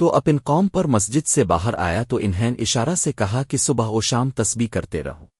تو اپن قوم پر مسجد سے باہر آیا تو انہیں اشارہ سے کہا کہ صبح و شام تسبیح کرتے رہو۔